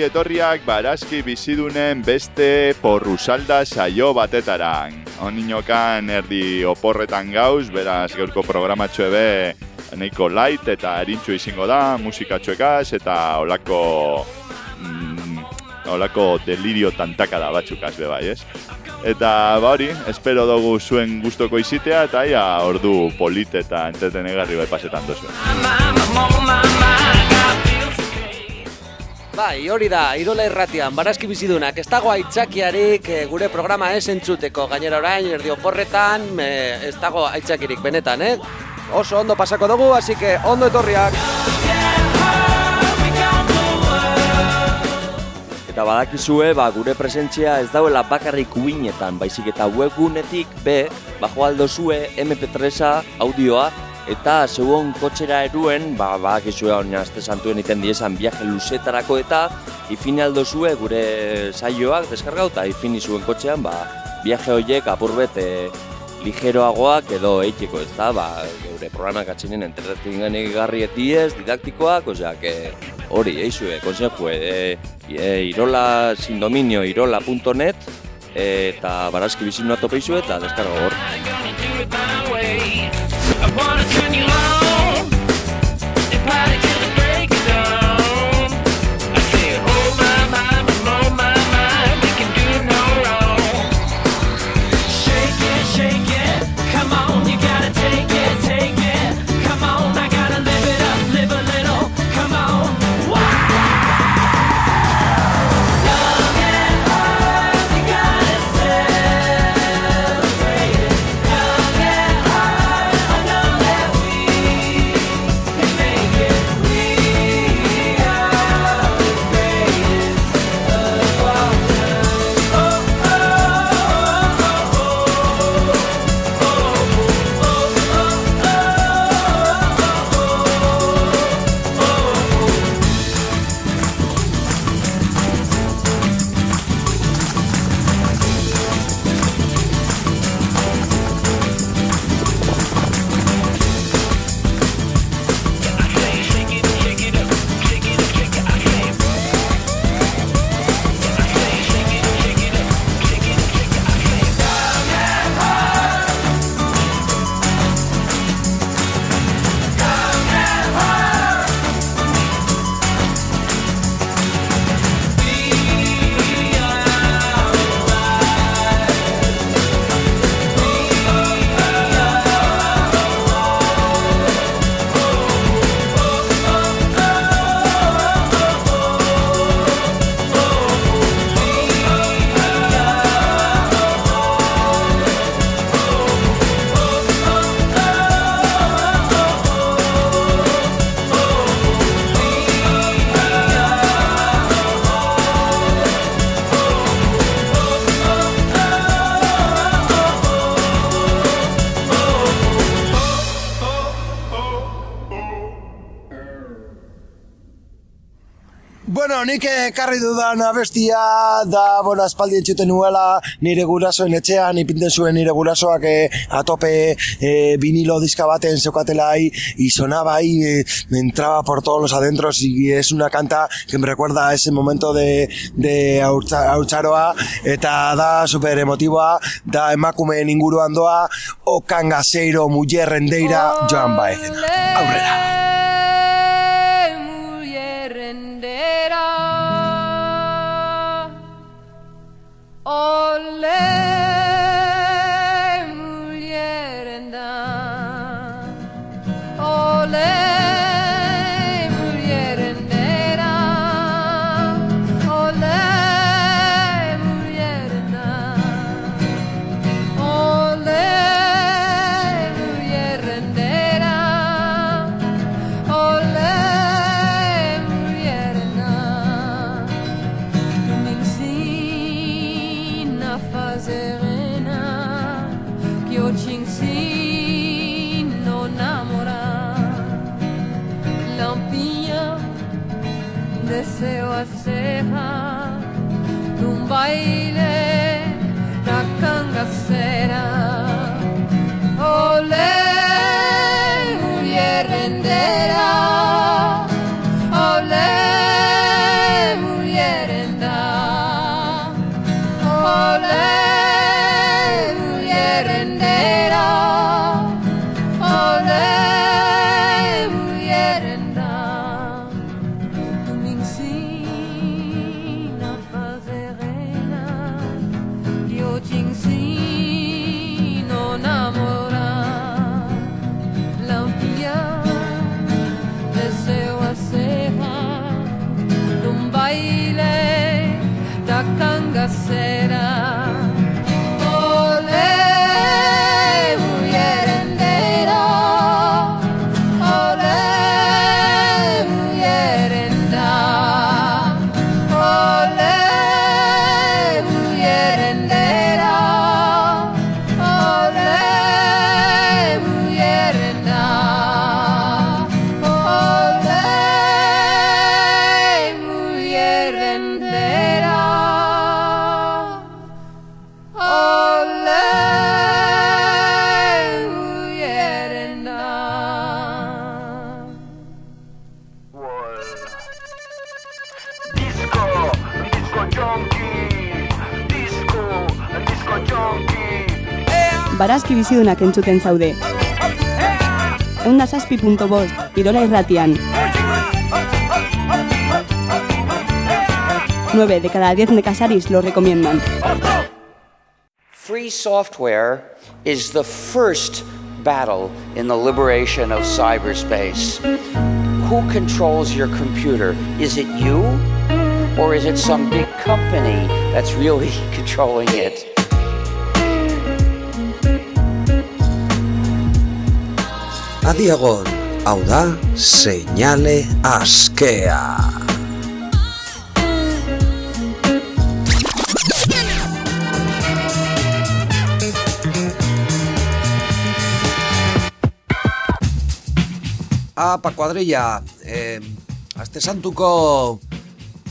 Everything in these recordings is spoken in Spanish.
Ongi etorriak barazki bizidunen beste porrusalda saio batetaran. Oninokan erdi oporretan gauz, beraz gaurko programatxo ebe nahiko light eta erintxu izango da, musikatxoekaz eta olako mm, olako delirio tantakada batzukaz be bai, ez? Eta ba hori, espero dugu zuen gustoko izitea eta ia ordu polit eta entretenegarri bai pasetan duzu. Bai, hori da, irola irratian, barazki bizidunak, ez dago aitzakiarik eh, gure programa ez entzuteko, gainera orain, erdi oporretan, eh, ez dago aitzakirik benetan, eh? Oso ondo pasako dugu, así que ondo etorriak. Eta badakizue, ba, gure presentzia ez dauela bakarrik uinetan, baizik eta webgunetik be, bajo aldo zue MP3a audioa, eta zeuon kotxera eruen, ba, badakizue hori azte santuen iten diezan viaje luzetarako eta ifine aldo zue gure saioak deskargau eta ifini zuen kotxean, ba, viaje horiek apurbet e, ligeroagoak edo eiteko ez da, ba, gure programak atxinen entretenik garri etiez, didaktikoak, oseak, e, hori, eizue, konsejue, e, e, irola sin dominio, irola.net, eta barazki bizinu atopeizu eta deskargo hor. I wanna turn you on If I could. Nik ekarri dudan abestia da, bueno, aspaldi entzuten nuela nire gurasoen etxean, ipinten zuen nire gurasoak eh, atope eh, vinilo diska baten zeukatela ahí y sonaba ahí, eh, me entraba por todos los adentros y es una canta que me recuerda a ese momento de, de haurtzaroa eta da super emotiboa, da emakumeen inguruan doa, okan gazeiro, muller rendeira, joan baezena. Aurrera. Oh, Barazki bizidunak entzuten zaude. Eunda zazpi punto bost, Irola irratian. 9 de cada 10 nekasaris lo recomiendan. Free software is the first battle in the liberation of cyberspace. Who controls your computer? Is it you? Or is it some big company that's really controlling it? Adiagon, hau da, seinale askea. Apa, kuadrilla, eh, azte santuko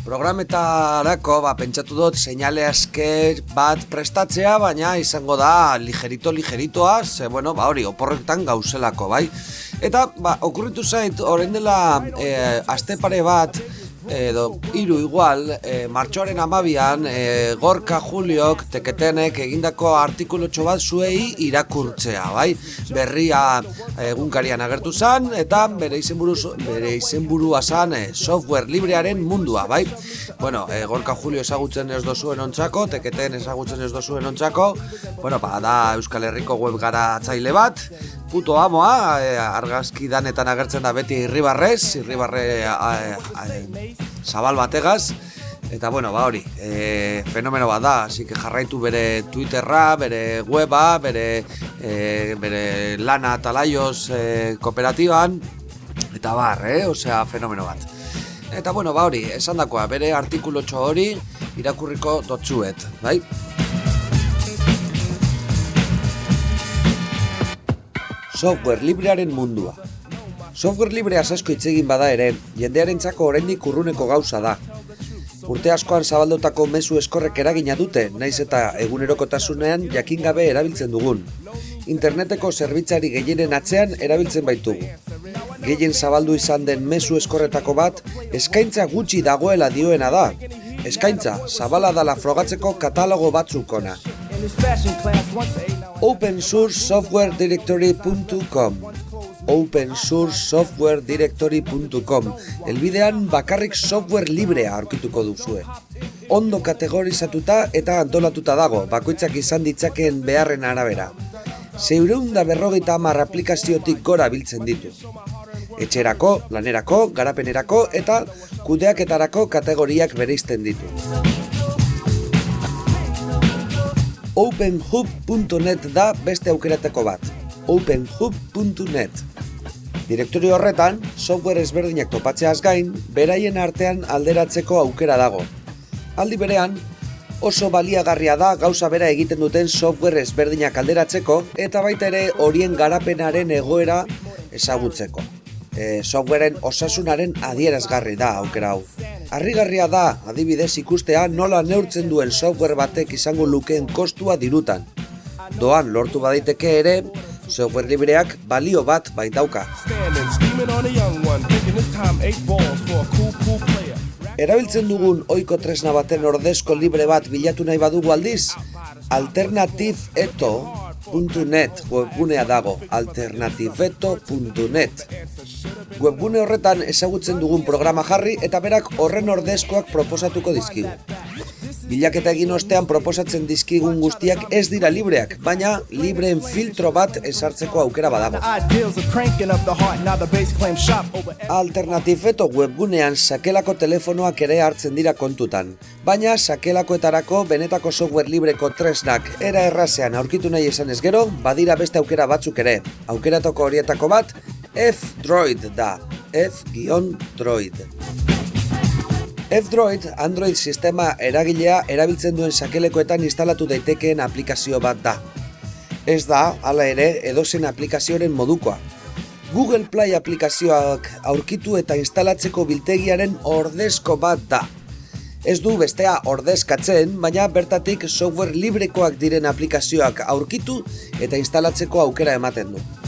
programetarako ba, pentsatu dut seinale aske bat prestatzea, baina izango da ligerito ligeritoa, ze bueno, ba hori oporretan gauzelako, bai. Eta ba, okurritu zait orain dela eh, aste pare bat edo hiru igual, e, martxoaren amabian, e, Gorka Juliok teketenek egindako artikulotxo bat zuei irakurtzea, bai? Berria egunkarian agertu zan, eta bere izenburu, bere izenburua zan e, software librearen mundua, bai? Bueno, e, Gorka Julio ezagutzen ez dozuen ontzako, teketen ezagutzen ez dozuen ontzako, bueno, ba, da Euskal Herriko web garatzaile bat, puto amoa, e, argazki danetan agertzen da beti irribarrez, irribarre a, a, a, zabal bategaz, eta bueno, ba hori, e, fenomeno bat da, así que jarraitu bere Twitterra, bere weba, bere, e, bere lana talaioz e, kooperatiban, eta bar, eh? osea, fenomeno bat. Eta bueno, ba hori, esan dakoa, bere artikulotxo hori irakurriko dotzuet, bai? Software librearen mundua. Software libreaz asko hitz egin bada ere, jendearentzako oraindik urruneko gauza da. Urte askoan zabaldutako mezu eskorrek eragina dute, naiz eta egunerokotasunean jakin gabe erabiltzen dugun. Interneteko zerbitzari gehienen atzean erabiltzen baitugu. Gehien zabaldu izan den mezu eskorretako bat, eskaintza gutxi dagoela dioena da. Eskaintza, zabala dala frogatzeko katalogo batzukona. Open Source Software Directory.com Open Source Software Directory.com Elbidean bakarrik software librea aurkituko duzue. Ondo kategorizatuta eta antolatuta dago, bakoitzak izan ditzakeen beharren arabera. Zeureun da berrogeita hamar aplikaziotik gora biltzen ditu. Etxerako, lanerako, garapenerako eta kudeaketarako kategoriak bereizten ditu. openhub.net da beste aukerateko bat. openhub.net Direktorio horretan, software ezberdinak topatzeaz gain, beraien artean alderatzeko aukera dago. Aldi berean, oso baliagarria da gauza bera egiten duten software ezberdinak alderatzeko eta baita ere horien garapenaren egoera ezagutzeko. E, softwaren osasunaren adierazgarri da aukera hau. Harrigarria da, adibidez ikustea nola neurtzen duen software batek izango lukeen kostua dirutan. Doan lortu badaiteke ere, software libreak balio bat baitauka. Erabiltzen dugun ohiko tresna baten ordezko libre bat bilatu nahi badugu aldiz, alternativeeto.net webgunea dago, alternativeeto.net. Webgune horretan ezagutzen dugun programa jarri eta berak horren ordezkoak proposatuko dizkigu. Bilaketa egin ostean proposatzen dizkigun guztiak ez dira libreak, baina libreen filtro bat esartzeko aukera badago. Alternatifeto webgunean sakelako telefonoak ere hartzen dira kontutan. Baina sakelakoetarako benetako software libreko tresnak era errazean aurkitu nahi esan ez gero, badira beste aukera batzuk ere. Aukeratoko horietako bat, F-Droid da. F-Droid. F-Droid Android sistema eragilea erabiltzen duen sakelekoetan instalatu daitekeen aplikazio bat da. Ez da, hala ere, edozen aplikazioaren modukoa. Google Play aplikazioak aurkitu eta instalatzeko biltegiaren ordezko bat da. Ez du bestea ordezkatzen, baina bertatik software librekoak diren aplikazioak aurkitu eta instalatzeko aukera ematen du.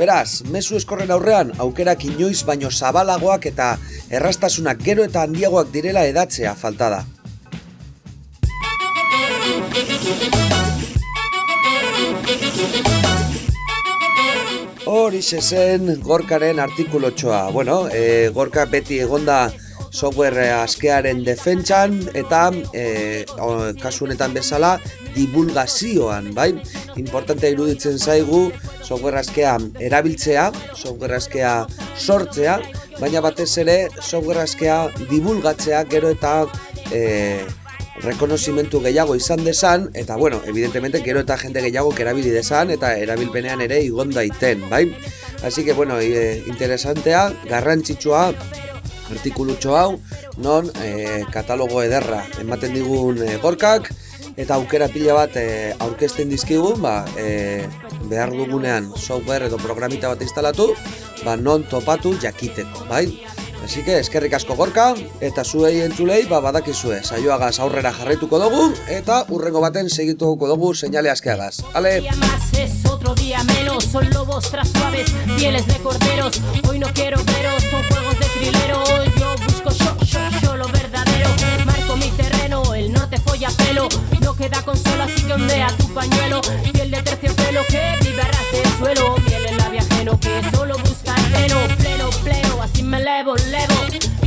Beraz, mezu eskorren aurrean aukerak inoiz baino zabalagoak eta errastasunak gero eta handiagoak direla edatzea falta da. Horixe zen Gorkaren artikulotxoa. Bueno, e, Gorka beti egonda software askearen defentsan eta e, o, kasu honetan bezala divulgazioan, bai? Importante iruditzen zaigu software askea erabiltzea, software askea sortzea, baina batez ere software askea divulgatzea gero eta e, rekonozimentu gehiago izan desan, eta bueno, evidentemente gero eta jende gehiago erabili desan, eta erabilpenean ere igon daiten, bai? Así que, bueno, e, interesantea, garrantzitsua, artikulutxo hau, non e, katalogo ederra ematen digun e, gorkak, eta aukera pila bat e, aurkezten dizkigun, ba, e, behar dugunean software edo programita bat instalatu, ba, non topatu jakiteko, bai? Así que eskerrik asko gorka, eta zuei entzulei, ba, badakizue, saioagaz aurrera jarraituko dugu, eta urrengo baten segituko dugu seinale askeagaz. Ale! otro día menos Son lobos tras suaves, pieles de corderos Hoy no quiero veros, son juegos de trilero Yo busco yo, yo, yo lo verdadero Marco mi terreno, el norte folla pelo No queda consuelo, así que ondea tu pañuelo. Piel de terciopelo que vive del suelo. Miel en labio ajeno que solo busca el pleno Pleno, pleno, así me elevo, levo.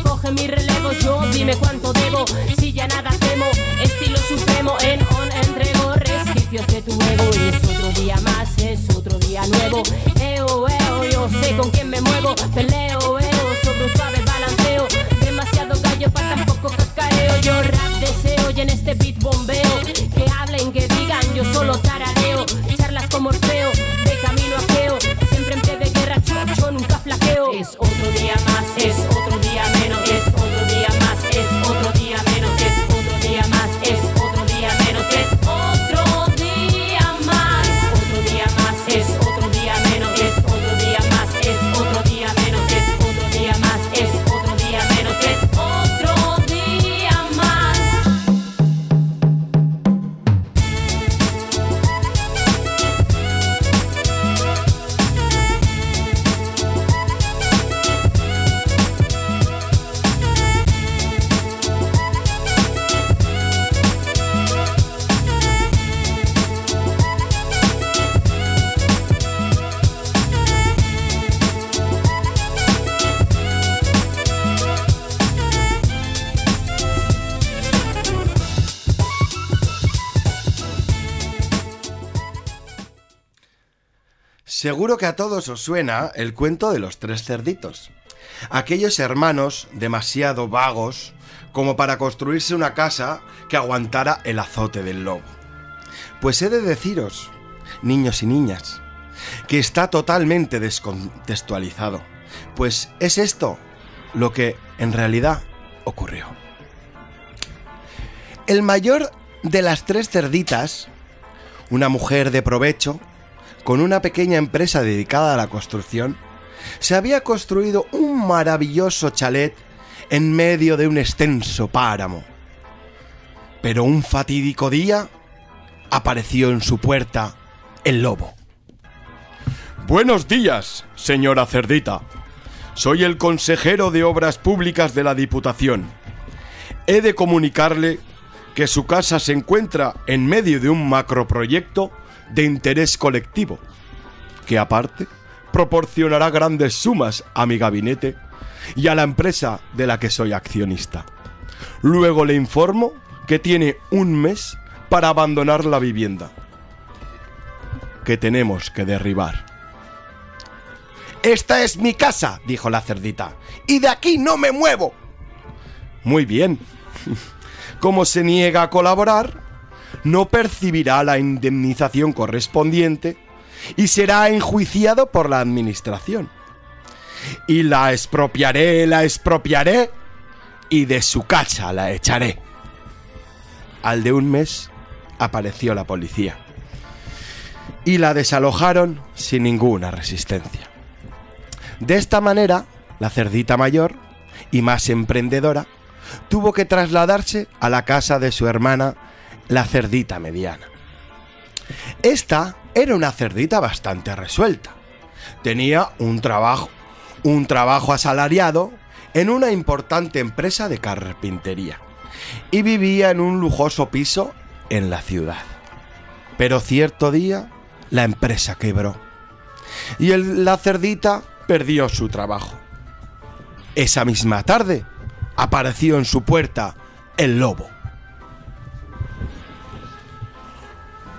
Coge mi relevo, yo dime cuánto debo. Si ya nada temo, estilo supremo En on entrego. Resquicios de tu ego Es otro día más, es otro día nuevo. Eo, eo, yo sé con quién me muevo. Peleo, eo, sobre un suave balanceo. Demasiado gallo para tan poco cacareo Yo deseo y en este beat bombeo. Que hablen, que digan, yo solo tarareo. Charlas como Orfeo, de camino a Siempre en pie de guerra, yo nunca flaqueo. Es otro día más, Seguro que a todos os suena el cuento de los tres cerditos. Aquellos hermanos demasiado vagos como para construirse una casa que aguantara el azote del lobo. Pues he de deciros, niños y niñas, que está totalmente descontextualizado, pues es esto lo que en realidad ocurrió. El mayor de las tres cerditas, una mujer de provecho, con una pequeña empresa dedicada a la construcción, se había construido un maravilloso chalet en medio de un extenso páramo. Pero un fatídico día apareció en su puerta el lobo. Buenos días, señora Cerdita. Soy el consejero de Obras Públicas de la Diputación. He de comunicarle que su casa se encuentra en medio de un macroproyecto de interés colectivo, que aparte proporcionará grandes sumas a mi gabinete y a la empresa de la que soy accionista. Luego le informo que tiene un mes para abandonar la vivienda, que tenemos que derribar. Esta es mi casa, dijo la cerdita, y de aquí no me muevo. Muy bien. Como se niega a colaborar, no percibirá la indemnización correspondiente y será enjuiciado por la administración. Y la expropiaré, la expropiaré y de su casa la echaré. Al de un mes apareció la policía y la desalojaron sin ninguna resistencia. De esta manera, la cerdita mayor y más emprendedora tuvo que trasladarse a la casa de su hermana, la cerdita mediana. Esta era una cerdita bastante resuelta. Tenía un trabajo, un trabajo asalariado en una importante empresa de carpintería y vivía en un lujoso piso en la ciudad. Pero cierto día la empresa quebró y la cerdita perdió su trabajo. Esa misma tarde apareció en su puerta el lobo.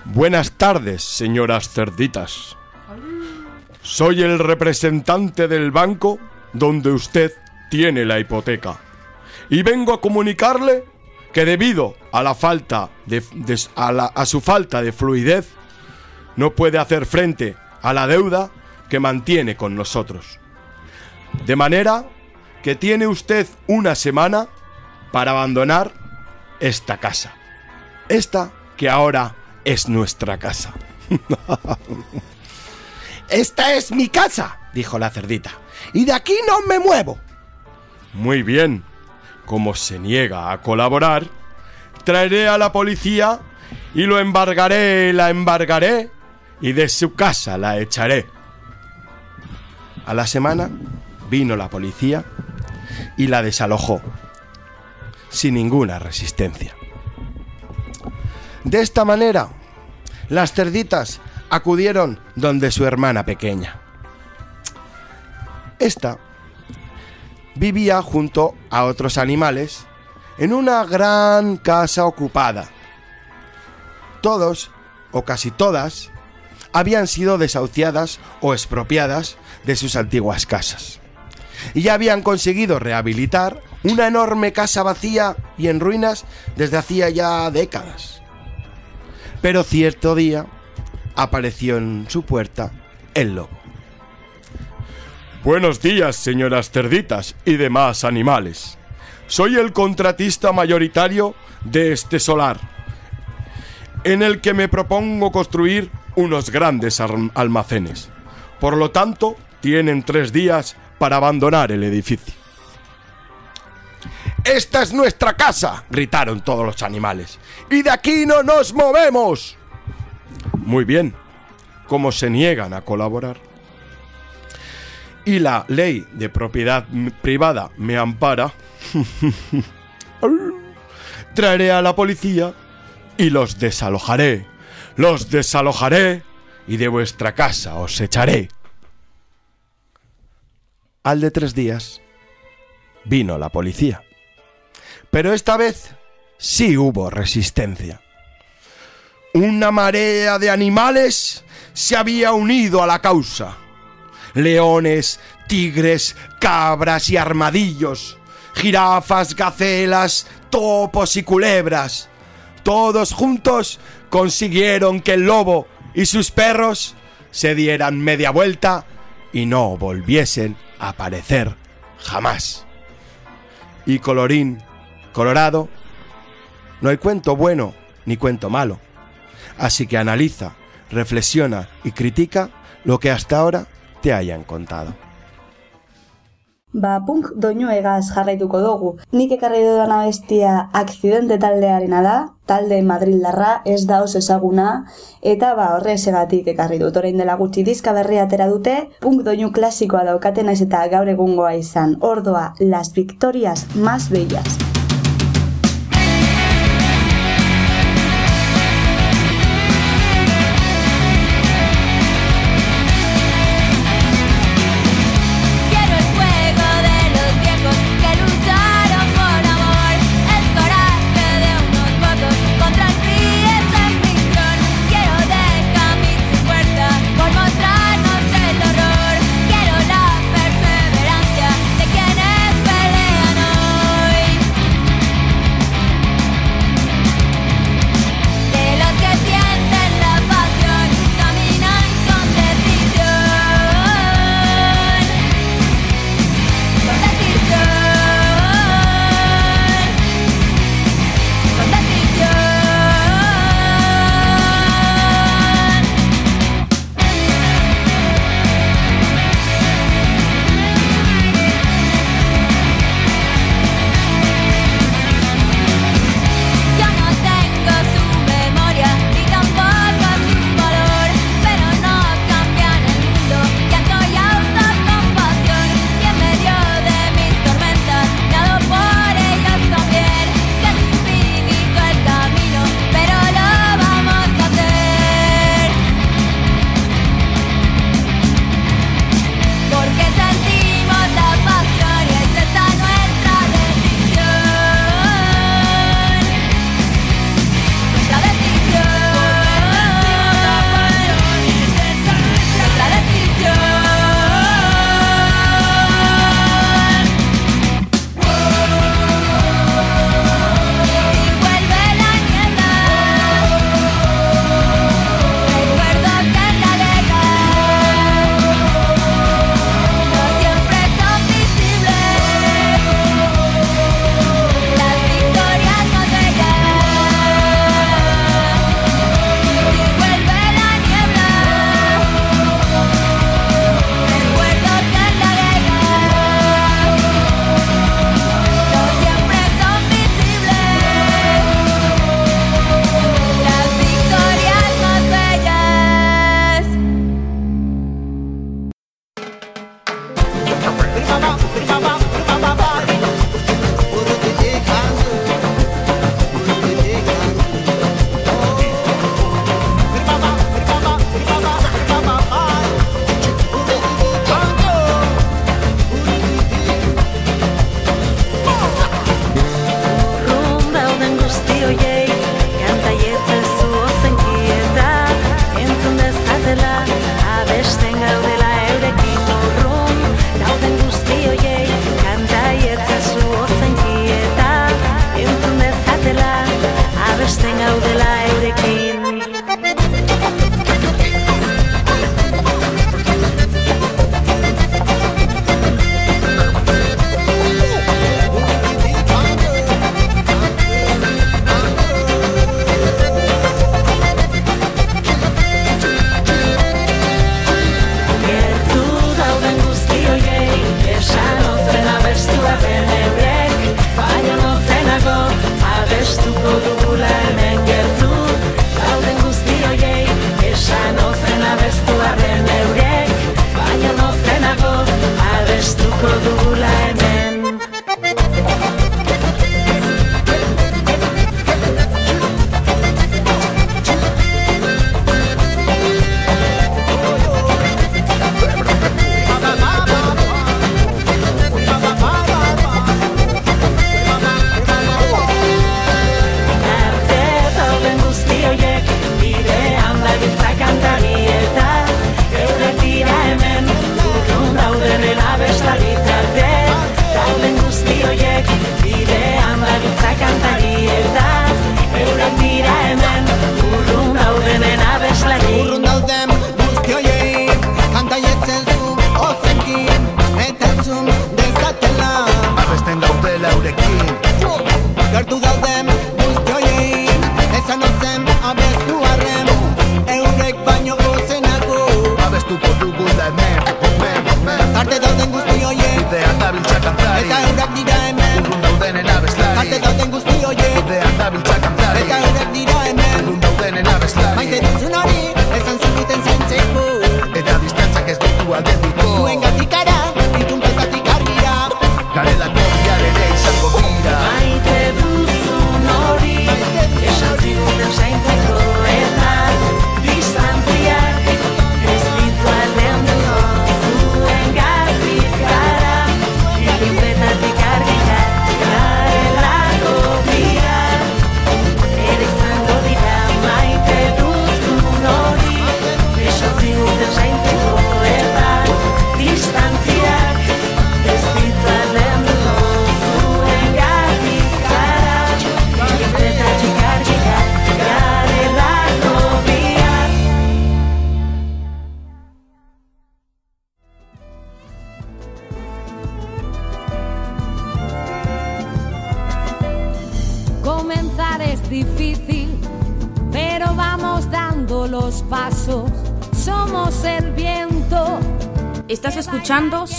Buenas tardes, señoras cerditas. Soy el representante del banco donde usted tiene la hipoteca. Y vengo a comunicarle que debido a la falta de, a su falta de fluidez no puede hacer frente a la deuda que mantiene con nosotros. De manera que tiene usted una semana para abandonar esta casa. Esta que ahora es nuestra casa. Esta es mi casa, dijo la cerdita, y de aquí no me muevo. Muy bien. Como se niega a colaborar, traeré a la policía y lo embargaré, la embargaré y de su casa la echaré. A la semana vino la policía y la desalojó, sin ninguna resistencia. De esta manera, las cerditas acudieron donde su hermana pequeña. Esta vivía junto a otros animales en una gran casa ocupada. Todos, o casi todas, habían sido desahuciadas o expropiadas de sus antiguas casas. Y ya habían conseguido rehabilitar una enorme casa vacía y en ruinas desde hacía ya décadas. Pero cierto día apareció en su puerta el lobo. Buenos días, señoras cerditas y demás animales. Soy el contratista mayoritario de este solar, en el que me propongo construir unos grandes almacenes. Por lo tanto, tienen tres días para abandonar el edificio. ¡Esta es nuestra casa! gritaron todos los animales. ¡Y de aquí no nos movemos! Muy bien, como se niegan a colaborar. Y la ley de propiedad privada me ampara. Traeré a la policía y los desalojaré. Los desalojaré y de vuestra casa os echaré. Al de tres días vino la policía. Pero esta vez sí hubo resistencia. Una marea de animales se había unido a la causa. Leones, tigres, cabras y armadillos, jirafas, gacelas, topos y culebras. Todos juntos consiguieron que el lobo y sus perros se dieran media vuelta y no volviesen a aparecer jamás. Y colorín, colorado, no hay cuento bueno ni cuento malo. Así que analiza, reflexiona y critica lo que hasta ahora te hayan contado. Ba, punk doinu egaz jarraituko dugu. Nik ekarri dudan abestia akzidente taldearena da, talde madrildarra ez da oso ezaguna, eta ba, horre esegatik ekarri dut. Orain dela gutxi diska berria atera dute, punk doinu klasikoa daukatena ez eta gaur egungoa izan. Ordoa, las victorias más bellas.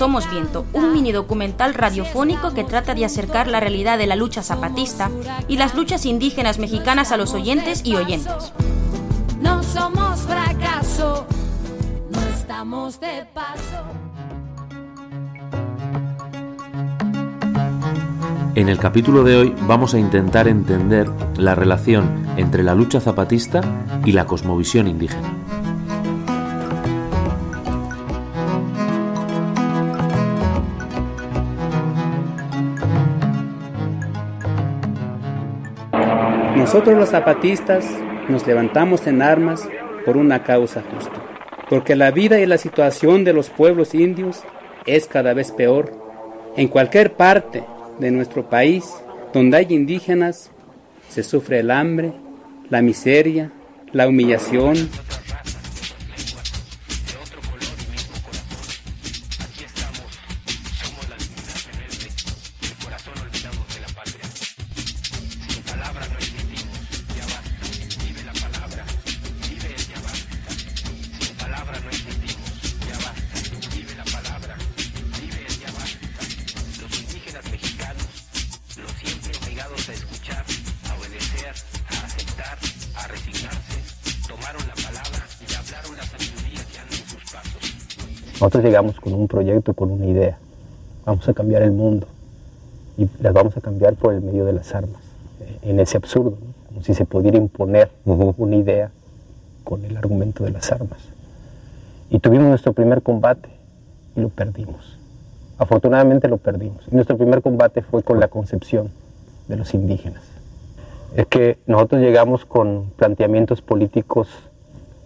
Somos Viento, un mini documental radiofónico que trata de acercar la realidad de la lucha zapatista y las luchas indígenas mexicanas a los oyentes y oyentes. No somos fracaso, no estamos de paso. En el capítulo de hoy vamos a intentar entender la relación entre la lucha zapatista y la cosmovisión indígena. Nosotros los zapatistas nos levantamos en armas por una causa justa, porque la vida y la situación de los pueblos indios es cada vez peor. En cualquier parte de nuestro país donde hay indígenas se sufre el hambre, la miseria, la humillación. Nosotros llegamos con un proyecto, con una idea. Vamos a cambiar el mundo y las vamos a cambiar por el medio de las armas. Eh, En ese absurdo, ¿no? como si se pudiera imponer una idea con el argumento de las armas. Y tuvimos nuestro primer combate y lo perdimos. Afortunadamente lo perdimos. Y nuestro primer combate fue con la concepción de los indígenas. Es que nosotros llegamos con planteamientos políticos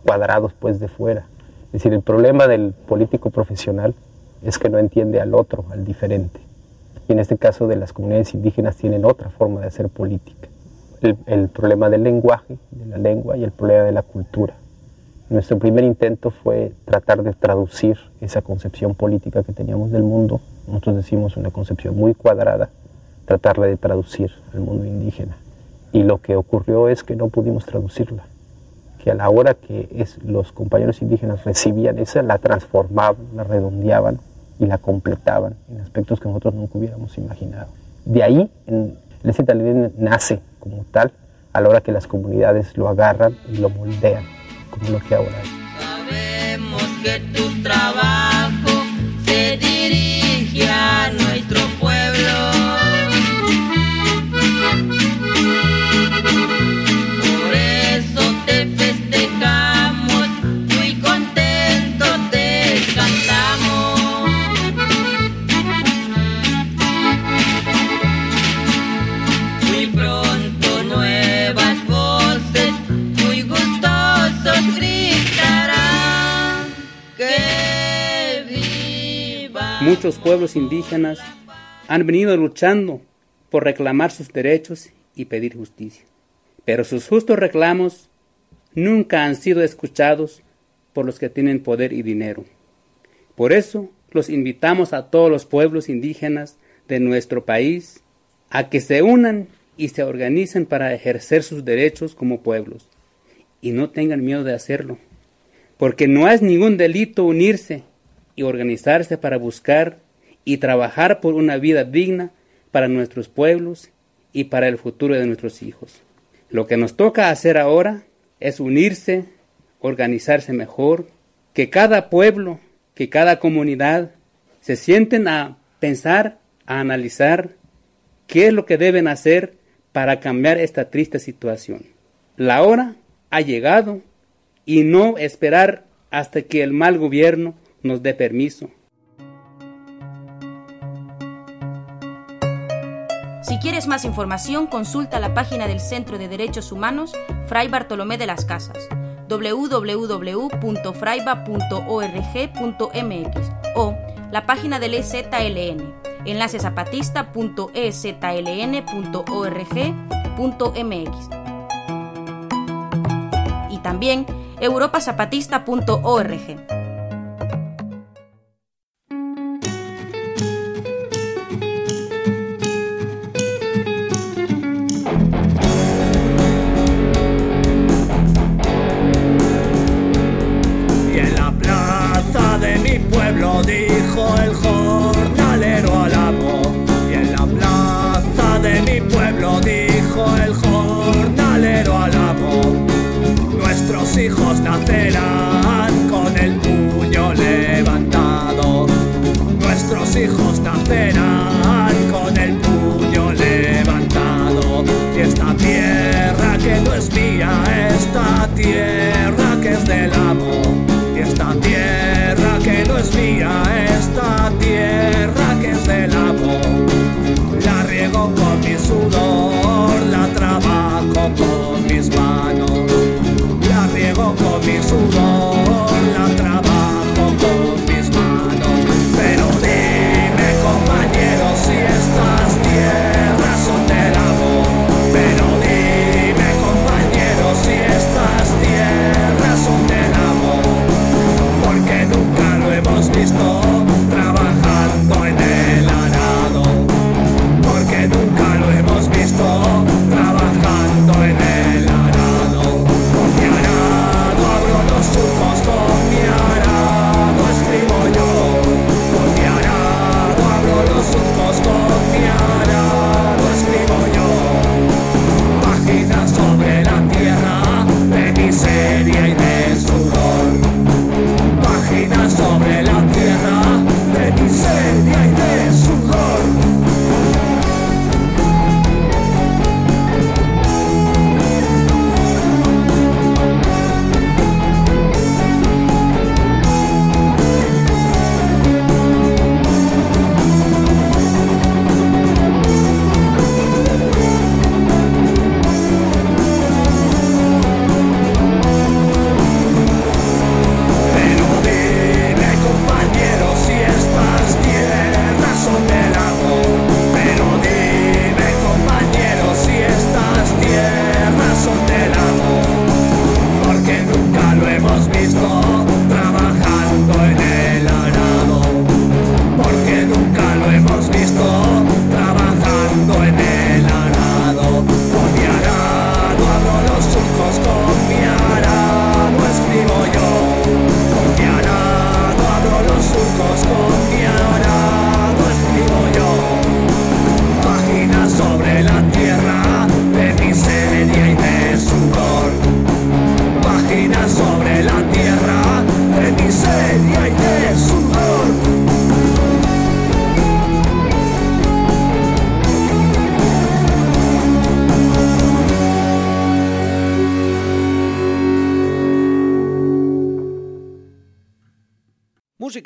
cuadrados pues de fuera. Es decir, el problema del político profesional es que no entiende al otro, al diferente. Y en este caso de las comunidades indígenas tienen otra forma de hacer política. El, problema del lenguaje, de la lengua y el problema de la cultura. Nuestro primer intento fue tratar de traducir esa concepción política que teníamos del mundo. Nosotros decimos una concepción muy cuadrada, tratarla de traducir al mundo indígena. Y lo que ocurrió es que no pudimos traducirla que a la hora que es, los compañeros indígenas recibían esa, la transformaban, la redondeaban y la completaban en aspectos que nosotros nunca hubiéramos imaginado. De ahí, en, el nace como tal a la hora que las comunidades lo agarran y lo moldean, como lo que ahora es. Sabemos que tu trabajo se dirige a nuestro pueblo. Pueblos indígenas han venido luchando por reclamar sus derechos y pedir justicia, pero sus justos reclamos nunca han sido escuchados por los que tienen poder y dinero. Por eso los invitamos a todos los pueblos indígenas de nuestro país a que se unan y se organicen para ejercer sus derechos como pueblos. Y no tengan miedo de hacerlo, porque no es ningún delito unirse y organizarse para buscar y trabajar por una vida digna para nuestros pueblos y para el futuro de nuestros hijos. Lo que nos toca hacer ahora es unirse, organizarse mejor, que cada pueblo, que cada comunidad se sienten a pensar, a analizar qué es lo que deben hacer para cambiar esta triste situación. La hora ha llegado y no esperar hasta que el mal gobierno nos dé permiso. Si quieres más información, consulta la página del Centro de Derechos Humanos Fray Bartolomé de las Casas www.fraiba.org.mx o la página del EZLN enlacezapatista.ezln.org.mx y también europazapatista.org.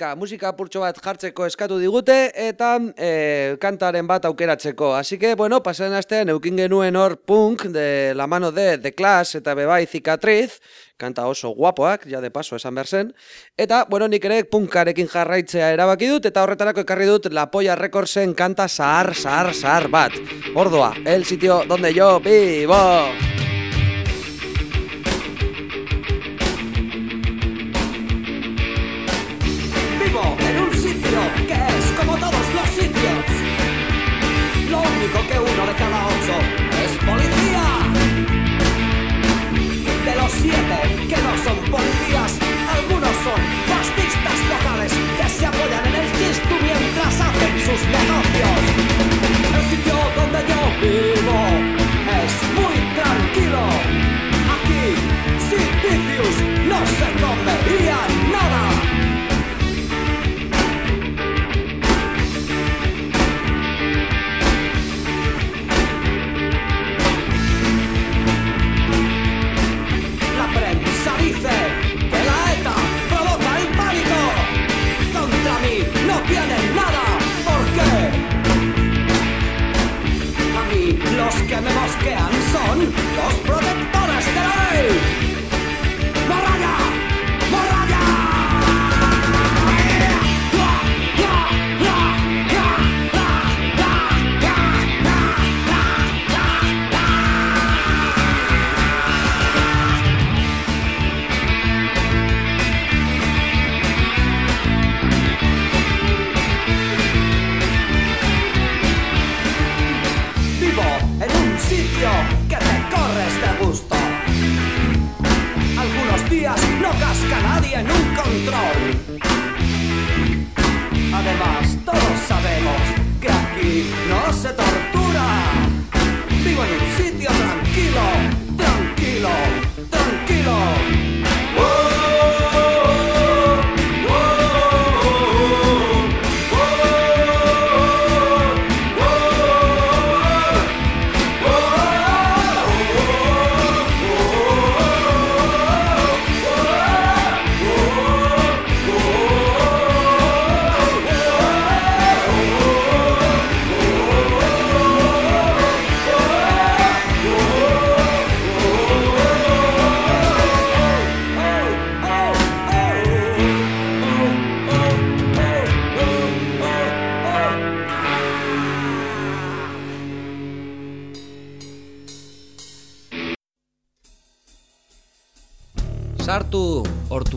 Musika, musika apurtxo bat jartzeko eskatu digute eta e, kantaren bat aukeratzeko. Así que, bueno, pasen astean eukin genuen hor punk de la mano de The Clash eta bebai Cicatriz, kanta oso guapoak, ja de paso esan behar zen. Eta, bueno, nik ere punkarekin jarraitzea erabaki dut eta horretarako ekarri dut La Polla Recordsen kanta zahar, zahar, zahar bat. Ordoa, el sitio donde yo. Vivo sus negocios. El sitio donde yo vivo es muy tranquilo. Aquí, sin vicios, no se comería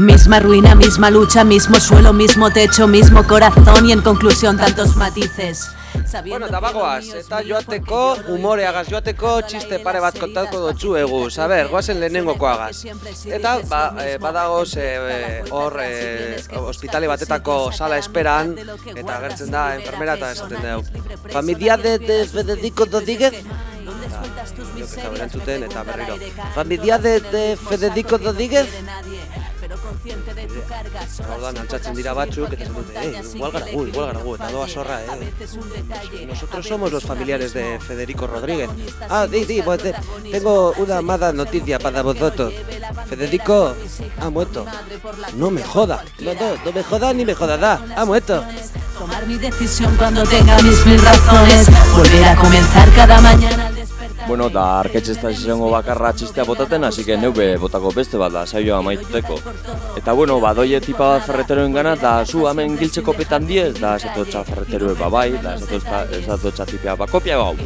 Misma ruina, misma lucha, mismo suelo, mismo techo, mismo corazón y en conclusión tantos matices. Bueno, eta bagoaz, eta joateko, humoreagaz joateko, txiste pare bat kontatuko dutxu eguz. A ber, goazen lehenengokoagaz. Eta, ba, eh, badagoz, eh, hor, eh, ospitale batetako sala esperan, eta agertzen da, enfermera eta esaten dugu. Familia de, de Federico Rodríguez? Jo, que estaba erantzuten, eta berriro. Familia de, de Federico Rodríguez? Orduan, altxatzen dira batzuk, eta dute, igual gara gu, igual gara gu, eta doa eh. Nosotros somos los familiares de Federico Rodríguez. Ah, di, di, pues, te- tengo una mala noticia para vosotros. Federico ha muerto. No me joda, no, no, no me joda ni me jodará, ha muerto. Tomar mi decisión cuando tenga mis mil razones. Volver a comenzar cada mañana. Bueno, da arketxe ez da izango bakarra txistea botaten, así que neube botako beste bat da, saioa amaituteko. Eta bueno, badoie tipa bat ferreteroen gana, da zu hemen giltzeko petan diez, da esatu txa ferreteroe babai, da esatu txa- esatu txa tipea bakopia gau.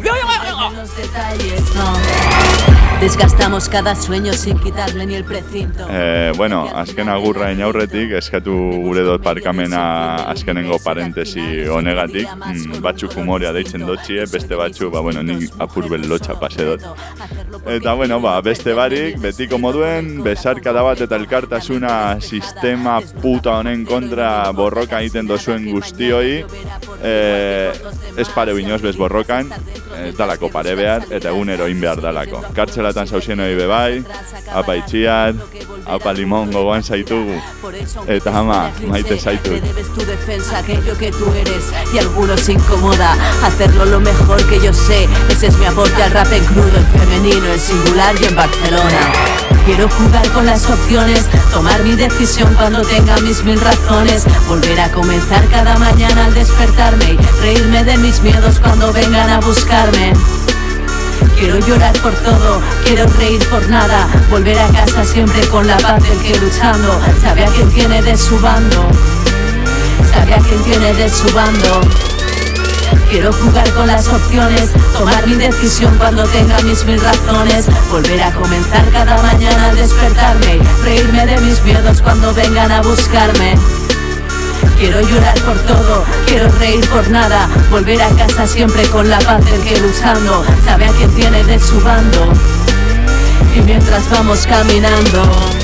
Desgastamos cada sueño sin quitarle ni el precinto. Eh, bueno, azken agurra aurretik eskatu gure dut parkamena azkenengo parentesi honegatik, mm, batzuk humorea deitzen dotxie, beste batzuk, ba, bueno, nik apur bel lotxa pase dut. Eta, bueno, ba, beste barik, betiko moduen, besarkada bat eta elkartasuna sistema puta honen kontra borroka egiten dozuen guztioi, eh, ez pare binoz bez borrokan, eh, dalako pare behar, eta egunero in behar dalako. Kartzelatan zauzien hori bebai, apa itxiar, apa limon gogoan zaitugu, eta ama, maite. Debes tu defensa aquello que tú eres y algunos incomoda hacerlo lo mejor que yo sé. Ese es mi aporte al rap en crudo, en femenino, en singular y en Barcelona. Quiero jugar con las opciones, tomar mi decisión cuando tenga mis mil razones, volver a comenzar cada mañana al despertarme y reírme de mis miedos cuando vengan a buscarme. Quiero llorar por todo, quiero reír por nada, volver a casa siempre con la paz del que luchando, sabe a quién tiene de su bando, sabe a quién tiene de su bando. Quiero jugar con las opciones, tomar mi decisión cuando tenga mis mil razones, volver a comenzar cada mañana al despertarme, reírme de mis miedos cuando vengan a buscarme. Quiero llorar por todo, quiero reír por nada, volver a casa siempre con la paz del que luchando, sabe a quién tiene de su bando. Y mientras vamos caminando.